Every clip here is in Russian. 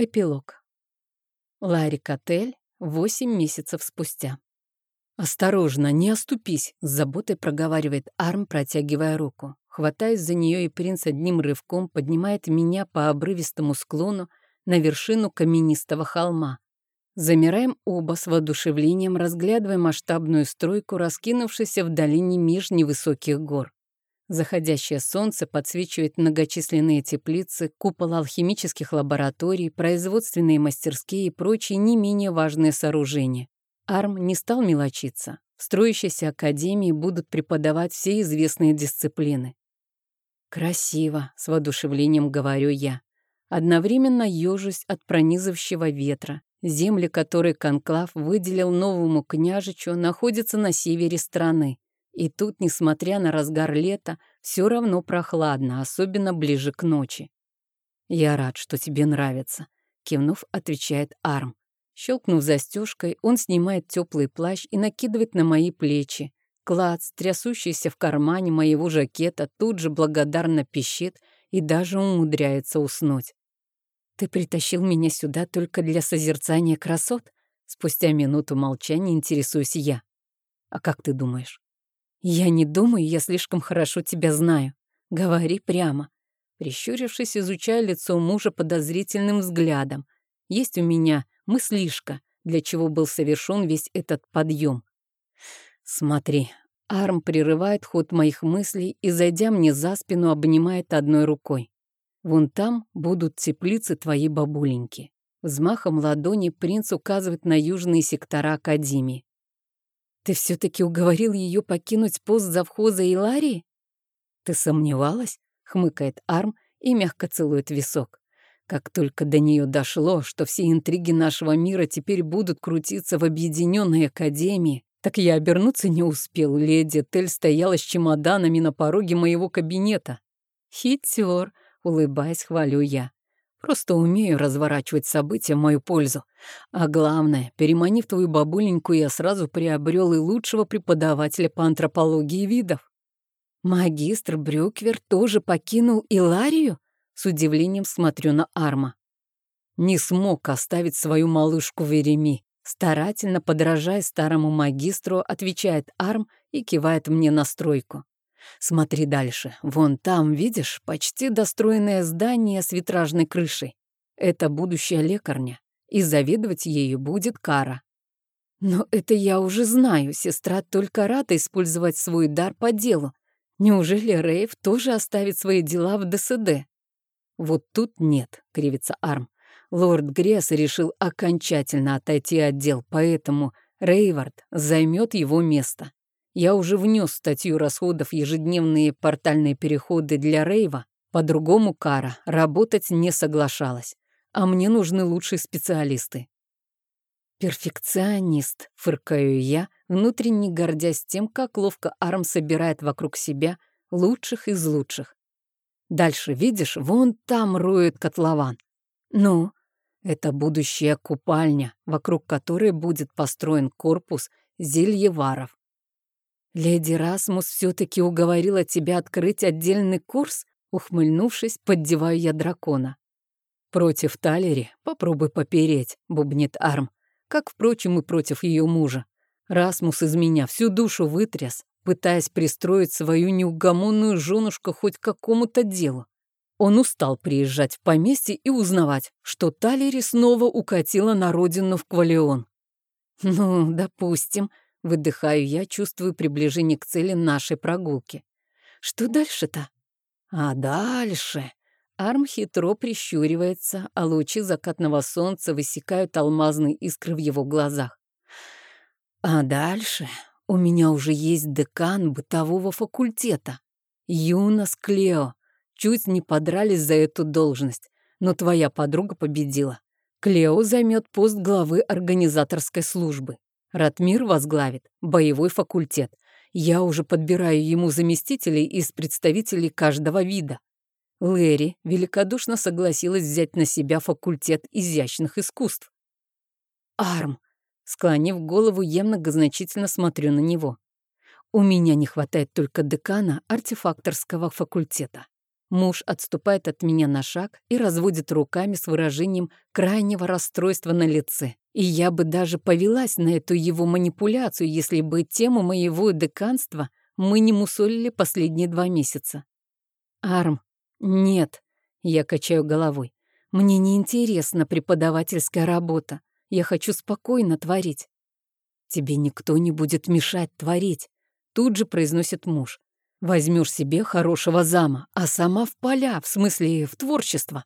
Эпилог. Ларри Котель восемь месяцев спустя. «Осторожно, не оступись!» — с заботой проговаривает Арм, протягивая руку. Хватаясь за нее, и принц одним рывком поднимает меня по обрывистому склону на вершину каменистого холма. Замираем оба с воодушевлением, разглядывая масштабную стройку, раскинувшуюся в долине меж невысоких гор. Заходящее солнце подсвечивает многочисленные теплицы, купол алхимических лабораторий, производственные мастерские и прочие не менее важные сооружения. Арм не стал мелочиться. В строящейся академии будут преподавать все известные дисциплины. «Красиво», — с воодушевлением говорю я. Одновременно ежусь от пронизывающего ветра. Земли, которые Конклав выделил новому княжичу, находятся на севере страны. И тут, несмотря на разгар лета, все равно прохладно, особенно ближе к ночи. «Я рад, что тебе нравится», — кивнув, отвечает Арм. Щелкнув застежкой, он снимает теплый плащ и накидывает на мои плечи. Клац, трясущийся в кармане моего жакета, тут же благодарно пищит и даже умудряется уснуть. «Ты притащил меня сюда только для созерцания красот?» Спустя минуту молчания интересуюсь я. «А как ты думаешь?» «Я не думаю, я слишком хорошо тебя знаю. Говори прямо». Прищурившись, изучая лицо мужа подозрительным взглядом. Есть у меня мыслишка, для чего был совершен весь этот подъем. Смотри, Арм прерывает ход моих мыслей и, зайдя мне за спину, обнимает одной рукой. Вон там будут теплицы твоей бабуленьки. Взмахом ладони принц указывает на южные сектора Академии. Ты все-таки уговорил ее покинуть пост завхоза Иларии? Ты сомневалась? Хмыкает Арм и мягко целует висок. Как только до нее дошло, что все интриги нашего мира теперь будут крутиться в объединенной академии, так я обернуться не успел. Леди Тель стояла с чемоданами на пороге моего кабинета. Хитер, улыбаясь, хвалю я. Просто умею разворачивать события в мою пользу. А главное, переманив твою бабуленьку, я сразу приобрел и лучшего преподавателя по антропологии видов. Магистр Брюквер тоже покинул Иларию? С удивлением смотрю на Арма. Не смог оставить свою малышку Вереми. Старательно подражая старому магистру, отвечает Арм и кивает мне на стройку. Смотри дальше. Вон там, видишь, почти достроенное здание с витражной крышей. Это будущая лекарня, и заведовать ею будет Кара. Но это я уже знаю, сестра только рада использовать свой дар по делу. Неужели Рейв тоже оставит свои дела в ДСД? Вот тут нет, кривится Арм. Лорд Гресс решил окончательно отойти от дел, поэтому Рейвард займет его место. Я уже внес статью расходов ежедневные портальные переходы для Рейва. По-другому Кара работать не соглашалась. А мне нужны лучшие специалисты. «Перфекционист», — фыркаю я, внутренне гордясь тем, как ловко Арм собирает вокруг себя лучших из лучших. Дальше, видишь, вон там роет котлован. Ну, это будущая купальня, вокруг которой будет построен корпус зельеваров. «Леди Расмус все-таки уговорила тебя открыть отдельный курс?» Ухмыльнувшись, поддеваю я дракона. «Против Талери попробуй попереть», — бубнит Арм. Как, впрочем, и против ее мужа. Расмус из меня всю душу вытряс, пытаясь пристроить свою неугомонную женушку хоть к какому-то делу. Он устал приезжать в поместье и узнавать, что Талери снова укатила на родину в Квалион. «Ну, допустим», Выдыхаю я, чувствую приближение к цели нашей прогулки. Что дальше-то? А дальше... Арм хитро прищуривается, а лучи закатного солнца высекают алмазные искры в его глазах. А дальше у меня уже есть декан бытового факультета. Юнас Клео. Чуть не подрались за эту должность, но твоя подруга победила. Клео займет пост главы организаторской службы. Ратмир возглавит боевой факультет. Я уже подбираю ему заместителей из представителей каждого вида. Лэри великодушно согласилась взять на себя факультет изящных искусств. Арм, склонив голову, я многозначительно смотрю на него. У меня не хватает только декана артефакторского факультета. Муж отступает от меня на шаг и разводит руками с выражением крайнего расстройства на лице. И я бы даже повелась на эту его манипуляцию, если бы тему моего деканства мы не мусолили последние два месяца. Арм, нет, я качаю головой. Мне не интересна преподавательская работа. Я хочу спокойно творить. Тебе никто не будет мешать творить, тут же произносит муж. Возьмешь себе хорошего зама, а сама в поля, в смысле в творчество.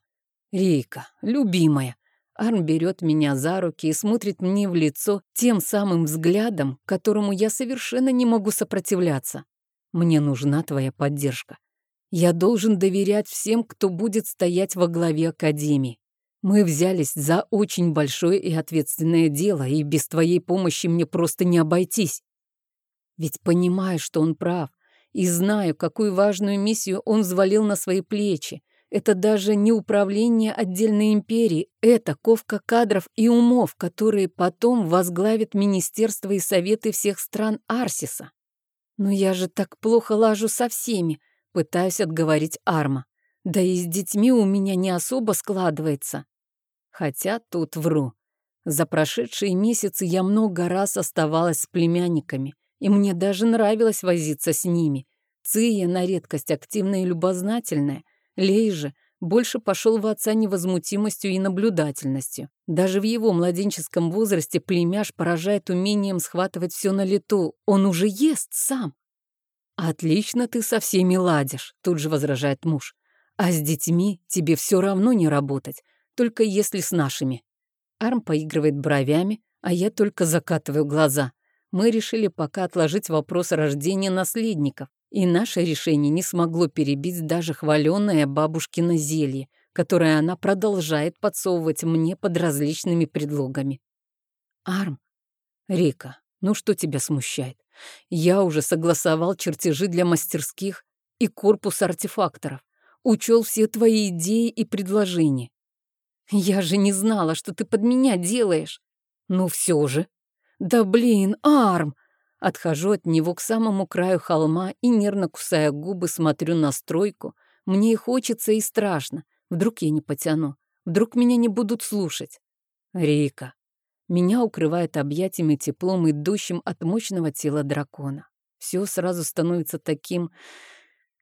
Рейка, любимая. Арм берет меня за руки и смотрит мне в лицо тем самым взглядом, которому я совершенно не могу сопротивляться. Мне нужна твоя поддержка. Я должен доверять всем, кто будет стоять во главе Академии. Мы взялись за очень большое и ответственное дело, и без твоей помощи мне просто не обойтись. Ведь понимаю, что он прав, и знаю, какую важную миссию он взвалил на свои плечи. Это даже не управление отдельной империи, это ковка кадров и умов, которые потом возглавят министерства и советы всех стран Арсиса. Но я же так плохо лажу со всеми, пытаюсь отговорить Арма. Да и с детьми у меня не особо складывается. Хотя тут вру. За прошедшие месяцы я много раз оставалась с племянниками, и мне даже нравилось возиться с ними. Ция на редкость активная и любознательная. Лей же больше пошел в отца невозмутимостью и наблюдательностью. Даже в его младенческом возрасте племяш поражает умением схватывать все на лету. Он уже ест сам. «Отлично ты со всеми ладишь», — тут же возражает муж. «А с детьми тебе все равно не работать, только если с нашими». Арм поигрывает бровями, а я только закатываю глаза мы решили пока отложить вопрос рождения наследников, и наше решение не смогло перебить даже хваленное бабушкино зелье, которое она продолжает подсовывать мне под различными предлогами. «Арм, Рика, ну что тебя смущает? Я уже согласовал чертежи для мастерских и корпус артефакторов, учел все твои идеи и предложения. Я же не знала, что ты под меня делаешь. Ну все же, «Да блин, Арм!» Отхожу от него к самому краю холма и, нервно кусая губы, смотрю на стройку. Мне и хочется, и страшно. Вдруг я не потяну. Вдруг меня не будут слушать. Рика. Меня укрывает объятиями теплом, идущим от мощного тела дракона. Все сразу становится таким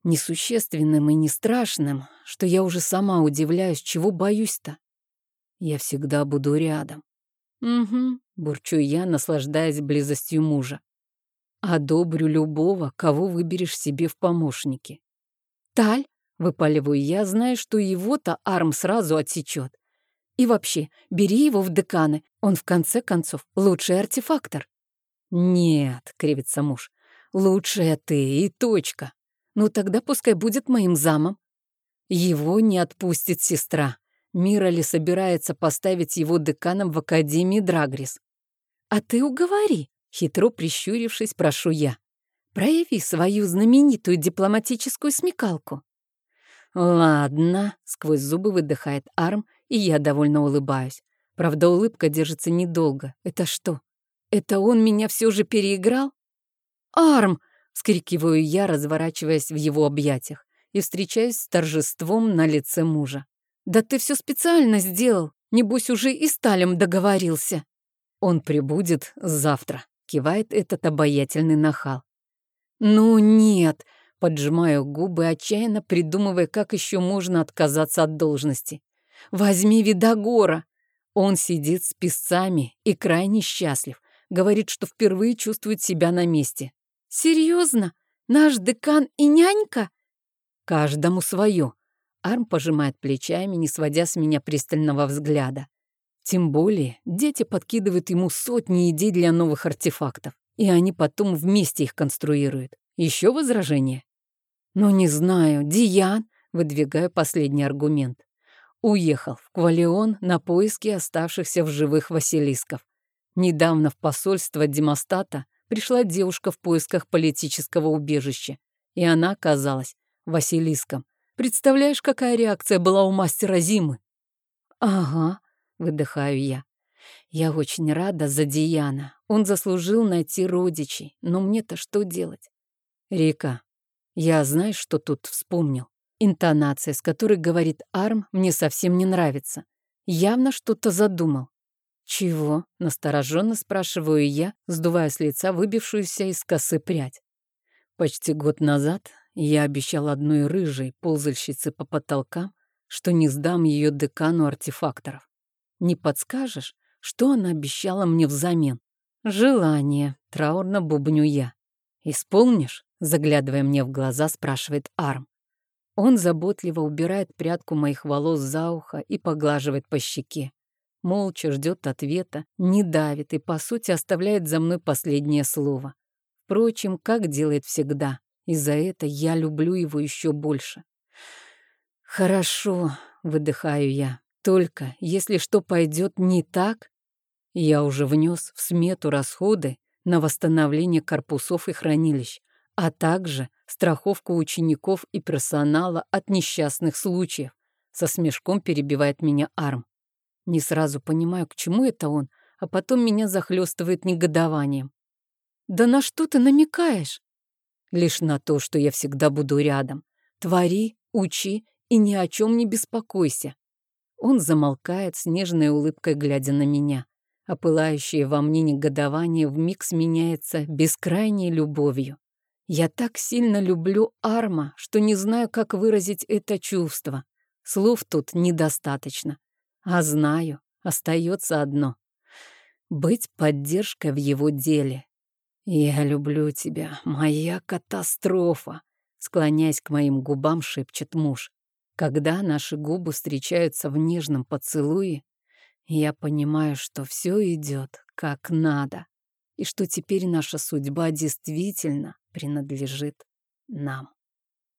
несущественным и не страшным, что я уже сама удивляюсь, чего боюсь-то. Я всегда буду рядом. Угу, бурчу я, наслаждаясь близостью мужа. Одобрю любого, кого выберешь себе в помощники. Таль, выпаливаю я, зная, что его-то Арм сразу отсечет. И вообще, бери его в деканы, он в конце концов лучший артефактор. Нет, кривится муж, лучшая ты и точка. Ну тогда пускай будет моим замом. Его не отпустит сестра. Мира ли собирается поставить его деканом в Академии Драгрис? «А ты уговори», — хитро прищурившись, прошу я. «Прояви свою знаменитую дипломатическую смекалку». «Ладно», — сквозь зубы выдыхает Арм, и я довольно улыбаюсь. Правда, улыбка держится недолго. Это что? Это он меня все же переиграл? «Арм!» — вскрикиваю я, разворачиваясь в его объятиях, и встречаюсь с торжеством на лице мужа. «Да ты все специально сделал. Небось, уже и с Талем договорился». «Он прибудет завтра», — кивает этот обаятельный нахал. «Ну нет», — поджимаю губы, отчаянно придумывая, как еще можно отказаться от должности. «Возьми Видогора». Он сидит с песцами и крайне счастлив. Говорит, что впервые чувствует себя на месте. «Серьезно? Наш декан и нянька?» «Каждому свое», Арм пожимает плечами, не сводя с меня пристального взгляда. Тем более, дети подкидывают ему сотни идей для новых артефактов, и они потом вместе их конструируют. Еще возражение? Ну, не знаю, Диан, выдвигаю последний аргумент. Уехал в Квалион на поиски оставшихся в живых Василисков. Недавно в посольство Демостата пришла девушка в поисках политического убежища, и она оказалась Василиском, Представляешь, какая реакция была у мастера Зимы? Ага, выдыхаю я. Я очень рада за Диана. Он заслужил найти родичей. Но мне-то что делать? Рика, я знаешь, что тут вспомнил? Интонация, с которой говорит Арм, мне совсем не нравится. Явно что-то задумал. «Чего?» — настороженно спрашиваю я, сдувая с лица выбившуюся из косы прядь. Почти год назад я обещал одной рыжей ползальщице по потолкам, что не сдам ее декану артефакторов. Не подскажешь, что она обещала мне взамен? Желание, траурно бубню я. Исполнишь? Заглядывая мне в глаза, спрашивает Арм. Он заботливо убирает прядку моих волос за ухо и поглаживает по щеке. Молча ждет ответа, не давит и, по сути, оставляет за мной последнее слово. Впрочем, как делает всегда. И за это я люблю его еще больше. «Хорошо», — выдыхаю я. «Только, если что пойдет не так...» Я уже внес в смету расходы на восстановление корпусов и хранилищ, а также страховку учеников и персонала от несчастных случаев. Со смешком перебивает меня Арм. Не сразу понимаю, к чему это он, а потом меня захлестывает негодованием. «Да на что ты намекаешь?» «Лишь на то, что я всегда буду рядом. Твори, учи и ни о чем не беспокойся». Он замолкает с нежной улыбкой, глядя на меня. А пылающее во мне негодование вмиг сменяется бескрайней любовью. Я так сильно люблю Арма, что не знаю, как выразить это чувство. Слов тут недостаточно. А знаю, остается одно — быть поддержкой в его деле. «Я люблю тебя, моя катастрофа», — склоняясь к моим губам, шепчет муж. Когда наши губы встречаются в нежном поцелуе, я понимаю, что все идет как надо, и что теперь наша судьба действительно принадлежит нам.